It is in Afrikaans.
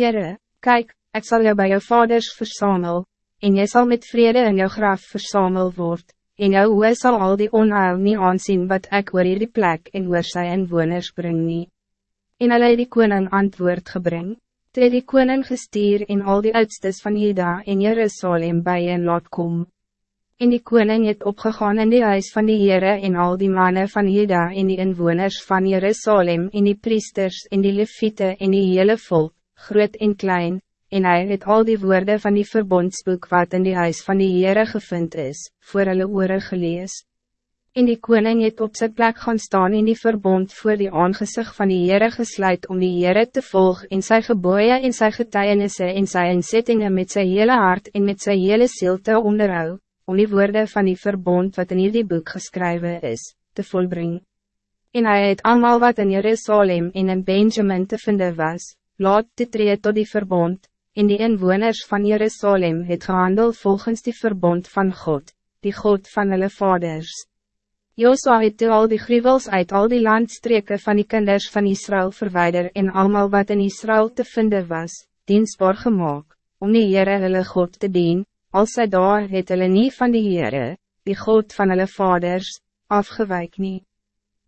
Jere, kijk, ik zal jou bij jou vaders verzamel, en jy zal met vrede in jou graf verzamel word, en jou oe sal al die onheil nie aansien wat ek oor hierdie plek en oor sy inwoners bring nie. En hulle die koning antwoord gebring, toe die koning gestuur en al die oudstes van Juda en Jerusalem bij en laat kom. En die koning het opgegaan in die huis van die Heere en al die mannen van Juda en die inwoners van Jerusalem en die priesters en die leviete en die hele volk, groot en klein, en hij het al die woorden van die verbondsboek wat in die huis van die Heere gevind is, voor hulle oore gelees. En die koning het op zijn plek gaan staan in die verbond voor die aangezicht van die Heere gesluit om die Heere te volgen in zijn geboeien en zijn getuienissen en zijn inzettingen met zijn hele hart en met zijn hele ziel te onderhou, om die woorden van die verbond wat in die boek geschreven is, te volbrengen. En hij het allemaal wat in Jerusalem en in Benjamin te vinden was, laat te tree tot die verbond, en die inwoners van Jerusalem het gehandel volgens die verbond van God, die God van hulle vaders. Josua het toe al die gruwels uit al die landstreken van die kinders van Israël verwijder en allemaal wat in Israël te vinden was, dienstbaar gemaakt, om die Heere hulle God te dien, als zij daar het hulle nie van die Heere, die God van hulle vaders, afgewijk niet.